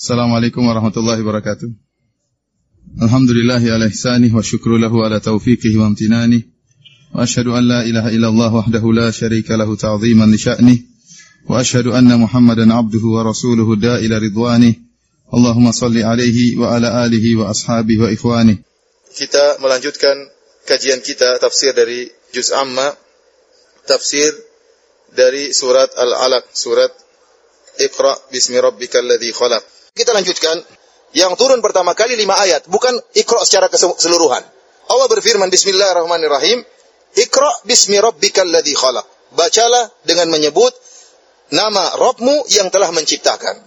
Assalamualaikum warahmatullahi wabarakatuh. Alhamdulillahi ala ihsanih wa syukru lahu ala wa amtinanih. Wa ashhadu an la ilaha illallah wahdahu la syarika lahu ta'ziman li. Wa ashhadu anna Muhammadan abduhu wa rasuluhu da'ila ridwanih. Allahumma salli alaihi wa ala alihi wa ashabihi wa ikhwanih. Kita melanjutkan kajian kita tafsir dari juz amma tafsir dari surat Al-Alaq, surat Iqra bismi rabbikal ladzi khalaq. Kita lanjutkan. Yang turun pertama kali lima ayat. Bukan ikra secara keseluruhan. Allah berfirman Bismillahirrahmanirrahim. Ikra bismi rabbikal ladhi khalaq. Bacalah dengan menyebut nama Rabbmu yang telah menciptakan.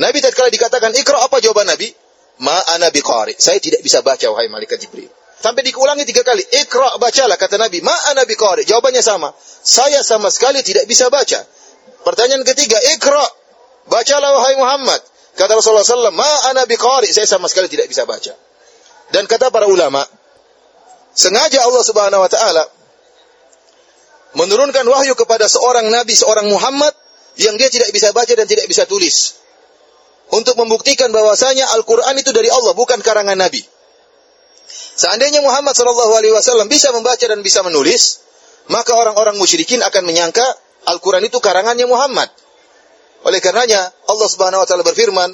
Nabi tatkala dikatakan ikra apa jawaban Nabi? Ma ana biqari. Saya tidak bisa baca wahai malaikat Jibril. Sampai diulangi tiga kali. Ikra bacalah kata Nabi. Ma ana biqari. Jawabannya sama. Saya sama sekali tidak bisa baca. Pertanyaan ketiga, ikra. Bacalah wahai Muhammad. Kata Rasulullah SAW, ma ana biqari, saya sama sekali tidak bisa baca. Dan kata para ulama, sengaja Allah Subhanahu wa taala menurunkan wahyu kepada seorang nabi, seorang Muhammad yang dia tidak bisa baca dan tidak bisa tulis. Untuk membuktikan bahwasanya Al-Qur'an itu dari Allah, bukan karangan nabi. Seandainya Muhammad sallallahu alaihi wasallam bisa membaca dan bisa menulis, maka orang-orang musyrikin akan menyangka Al-Qur'an itu karangannya Muhammad. Oleh karenanya Allah Subhanahu wa taala berfirman,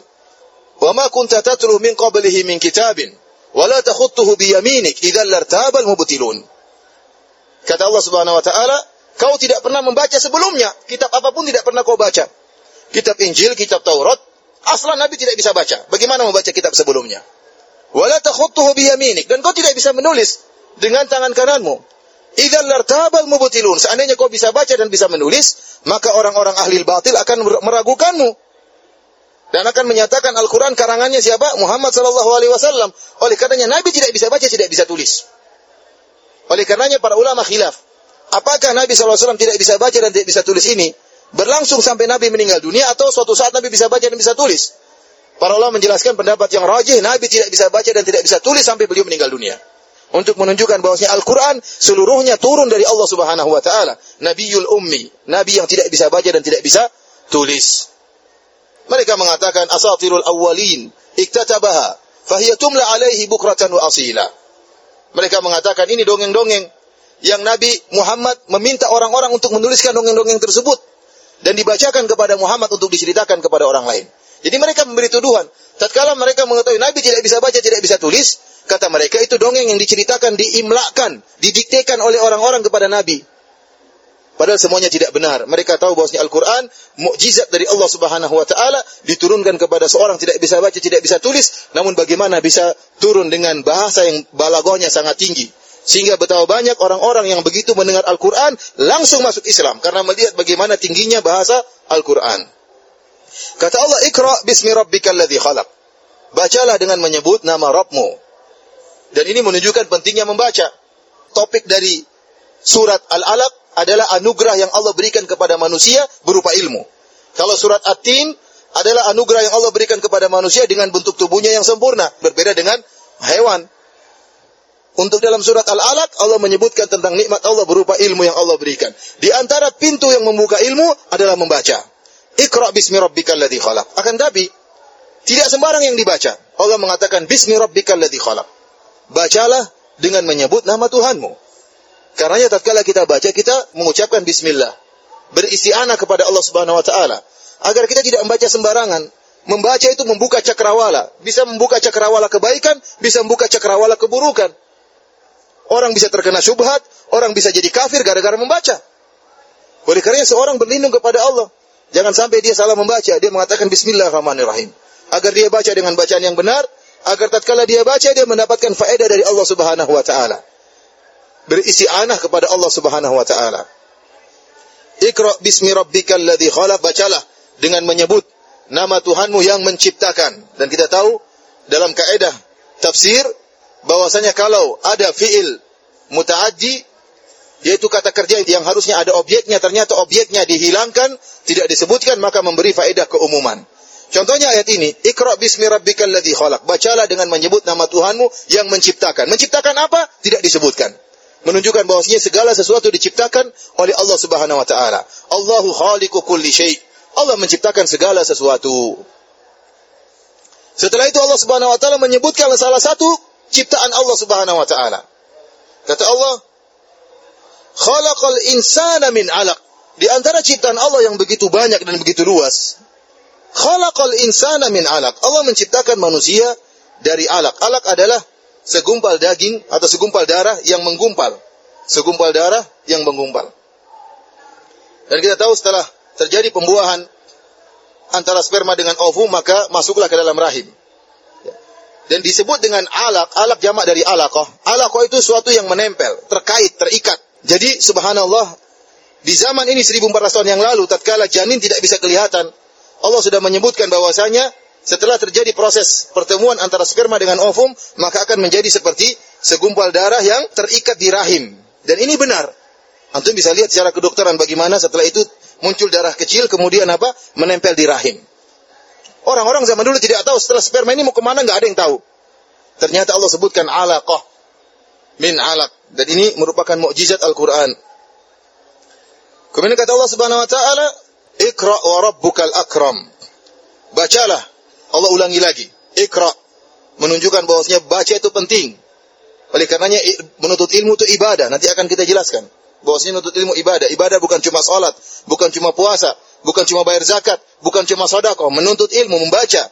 "Wa ma kunta tatlu min qablihi min kitabin wa la takhutuhu bi yaminik idzal lartabal mubtilun." Kata Allah Subhanahu wa taala, kau tidak pernah membaca sebelumnya, kitab apa pun tidak pernah kau baca. Kitab Injil, kitab Taurat, aslan Nabi tidak bisa baca. Bagaimana membaca kitab sebelumnya? Wala takhutuhu bi yaminik dan kau tidak bisa menulis dengan tangan kananmu. Idzal lartabal mubtilun. Seandainya kau bisa baca dan bisa menulis, maka orang-orang ahli batil akan meragukanmu dan akan menyatakan Al-Quran karangannya siapa? Muhammad Sallallahu Alaihi Wasallam. Oleh karenanya Nabi tidak bisa baca, tidak bisa tulis. Oleh karenanya para ulama khilaf. Apakah Nabi SAW tidak bisa baca dan tidak bisa tulis ini berlangsung sampai Nabi meninggal dunia atau suatu saat Nabi bisa baca dan bisa tulis? Para ulama menjelaskan pendapat yang rajih, Nabi tidak bisa baca dan tidak bisa tulis sampai beliau meninggal dunia untuk menunjukkan bahwasanya Al-Quran seluruhnya turun dari Allah Subhanahu wa taala. Nabiul Ummi, nabi yang tidak bisa baca dan tidak bisa tulis. Mereka mengatakan asatirul awwalin iktatabaha fahiya tumla alaihi bukratan wa asila. Mereka mengatakan ini dongeng-dongeng yang Nabi Muhammad meminta orang-orang untuk menuliskan dongeng-dongeng tersebut dan dibacakan kepada Muhammad untuk diceritakan kepada orang lain. Jadi mereka memberi tuduhan. Tatkala mereka mengetahui Nabi tidak bisa baca, tidak bisa tulis, Kata mereka itu dongeng yang diceritakan, diimlakan, didiktekan oleh orang-orang kepada Nabi. Padahal semuanya tidak benar. Mereka tahu bahwasanya Al-Quran, mukjizat dari Allah Subhanahu Wa Taala diturunkan kepada seorang tidak bisa baca, tidak bisa tulis. Namun bagaimana bisa turun dengan bahasa yang balagohnya sangat tinggi. Sehingga betapa banyak orang-orang yang begitu mendengar Al-Quran langsung masuk Islam. Karena melihat bagaimana tingginya bahasa Al-Quran. Kata Allah, Iqra bismi rabbikal ladzi khalaq. Bacalah dengan menyebut nama Rabbmu dan ini menunjukkan pentingnya membaca. Topik dari surat Al-Alaq adalah anugerah yang Allah berikan kepada manusia berupa ilmu. Kalau surat At-Tin adalah anugerah yang Allah berikan kepada manusia dengan bentuk tubuhnya yang sempurna, berbeda dengan hewan. Untuk dalam surat Al-Alaq Allah menyebutkan tentang nikmat Allah berupa ilmu yang Allah berikan. Di antara pintu yang membuka ilmu adalah membaca. Iqra bismi rabbikal ladzi khalaq. Akan tapi tidak sembarang yang dibaca. Allah mengatakan bismi rabbikal ladzi khalaq bacalah dengan menyebut nama Tuhanmu. Karenanya tatkala kita baca kita mengucapkan bismillah. Beristianah kepada Allah Subhanahu wa taala agar kita tidak membaca sembarangan. Membaca itu membuka cakrawala, bisa membuka cakrawala kebaikan, bisa membuka cakrawala keburukan. Orang bisa terkena syubhat, orang bisa jadi kafir gara-gara membaca. Oleh karenanya seorang berlindung kepada Allah. Jangan sampai dia salah membaca, dia mengatakan bismillahirrahmanirrahim. Agar dia baca dengan bacaan yang benar, agar tatkala dia baca dia mendapatkan faedah dari Allah Subhanahu wa taala. Berisi anah kepada Allah Subhanahu wa taala. Iqra bismi rabbikal ladzi khalaq bacalah dengan menyebut nama Tuhanmu yang menciptakan dan kita tahu dalam kaidah tafsir bahwasanya kalau ada fiil mutaaddi yaitu kata kerja yang harusnya ada objeknya ternyata objeknya dihilangkan tidak disebutkan maka memberi faedah keumuman. Contohnya ayat ini, Iqra bismi rabbikal ladzi khalaq. Bacalah dengan menyebut nama Tuhanmu yang menciptakan. Menciptakan apa? Tidak disebutkan. Menunjukkan bahwasanya segala sesuatu diciptakan oleh Allah Subhanahu wa taala. Allahu khaliqu kulli syai. Allah menciptakan segala sesuatu. Setelah itu Allah Subhanahu wa taala menyebutkan salah satu ciptaan Allah Subhanahu wa taala. Kata Allah, "Khalaqal insana min 'alaq." Di antara ciptaan Allah yang begitu banyak dan begitu luas, khalaqal insana min 'alaq. Allah menciptakan manusia dari alak. Alak adalah segumpal daging atau segumpal darah yang menggumpal. Segumpal darah yang menggumpal. Dan kita tahu setelah terjadi pembuahan antara sperma dengan ovum maka masuklah ke dalam rahim. Dan disebut dengan alak, alak jamak dari alakoh. Alakoh itu suatu yang menempel, terkait, terikat. Jadi subhanallah, di zaman ini 1400 tahun yang lalu, tatkala janin tidak bisa kelihatan, Allah sudah menyebutkan bahwasanya setelah terjadi proses pertemuan antara sperma dengan ovum, maka akan menjadi seperti segumpal darah yang terikat di rahim. Dan ini benar. Antum bisa lihat secara kedokteran bagaimana setelah itu muncul darah kecil, kemudian apa? Menempel di rahim. Orang-orang zaman dulu tidak tahu setelah sperma ini mau ke mana, nggak ada yang tahu. Ternyata Allah sebutkan alaqah min alaq. Dan ini merupakan mukjizat Al-Quran. Kemudian kata Allah Subhanahu Wa Taala, Ikra wa rabbukal akram. Bacalah. Allah ulangi lagi. Ikra. Menunjukkan bahwasanya baca itu penting. Oleh karenanya menuntut ilmu itu ibadah. Nanti akan kita jelaskan bahwasanya nuntut ilmu ibadah. Ibadah bukan cuma salat, bukan cuma puasa, bukan cuma bayar zakat, bukan cuma sedekah. Menuntut ilmu, membaca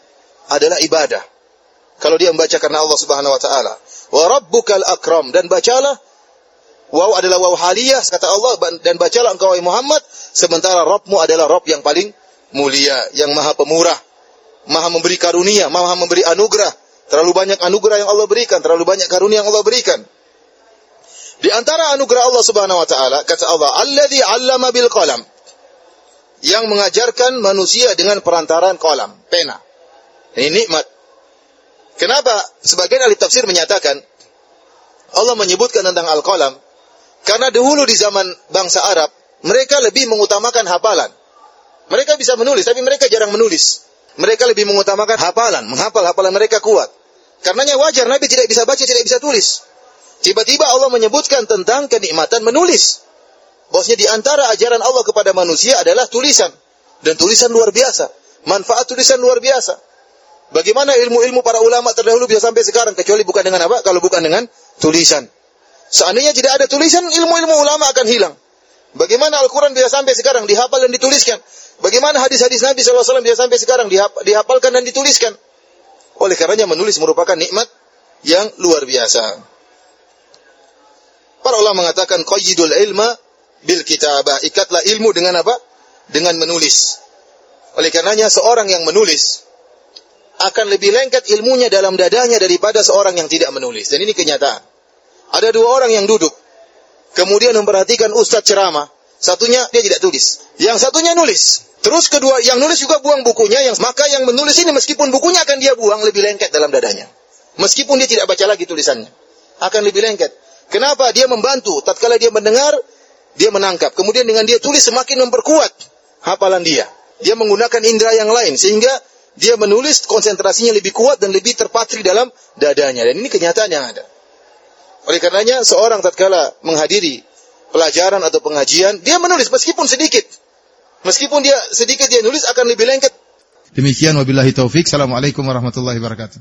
adalah ibadah. Kalau dia membaca karena Allah Subhanahu wa taala. Wa rabbukal akram dan bacalah Waw adalah waw haliyah kata Allah dan bacalah engkau wahai Muhammad sementara Rabbmu adalah Rabb yang paling mulia, yang maha pemurah, maha memberi karunia, maha memberi anugerah. Terlalu banyak anugerah yang Allah berikan, terlalu banyak karunia yang Allah berikan. Di antara anugerah Allah Subhanahu wa taala kata Allah, "Allazi 'allama bil qalam." Yang mengajarkan manusia dengan perantaraan kolam, pena. Ini nikmat. Kenapa? Sebagian ahli tafsir menyatakan Allah menyebutkan tentang al-qalam karena dahulu di zaman bangsa Arab, mereka lebih mengutamakan hafalan. Mereka bisa menulis, tapi mereka jarang menulis. Mereka lebih mengutamakan hafalan, menghafal hafalan mereka kuat. Karenanya wajar Nabi tidak bisa baca, tidak bisa tulis. Tiba-tiba Allah menyebutkan tentang kenikmatan menulis. Bosnya di antara ajaran Allah kepada manusia adalah tulisan. Dan tulisan luar biasa. Manfaat tulisan luar biasa. Bagaimana ilmu-ilmu para ulama terdahulu bisa sampai sekarang kecuali bukan dengan apa? Kalau bukan dengan tulisan. Seandainya tidak ada tulisan, ilmu-ilmu ulama akan hilang. Bagaimana Al-Quran bisa sampai sekarang dihafal dan dituliskan? Bagaimana hadis-hadis Nabi SAW bisa sampai sekarang dihafalkan dan dituliskan? Oleh karenanya menulis merupakan nikmat yang luar biasa. Para ulama mengatakan qayyidul ilma bil kitabah. Ikatlah ilmu dengan apa? Dengan menulis. Oleh karenanya seorang yang menulis akan lebih lengket ilmunya dalam dadanya daripada seorang yang tidak menulis. Dan ini kenyataan. Ada dua orang yang duduk. Kemudian memperhatikan ustaz ceramah. Satunya dia tidak tulis. Yang satunya nulis. Terus kedua yang nulis juga buang bukunya. Yang maka yang menulis ini meskipun bukunya akan dia buang lebih lengket dalam dadanya. Meskipun dia tidak baca lagi tulisannya. Akan lebih lengket. Kenapa? Dia membantu. Tatkala dia mendengar, dia menangkap. Kemudian dengan dia tulis semakin memperkuat hafalan dia. Dia menggunakan indera yang lain sehingga dia menulis konsentrasinya lebih kuat dan lebih terpatri dalam dadanya. Dan ini kenyataan yang ada. Oleh karenanya seorang tatkala menghadiri pelajaran atau pengajian, dia menulis meskipun sedikit. Meskipun dia sedikit dia nulis akan lebih lengket. Demikian wabillahi taufik. Assalamualaikum warahmatullahi wabarakatuh.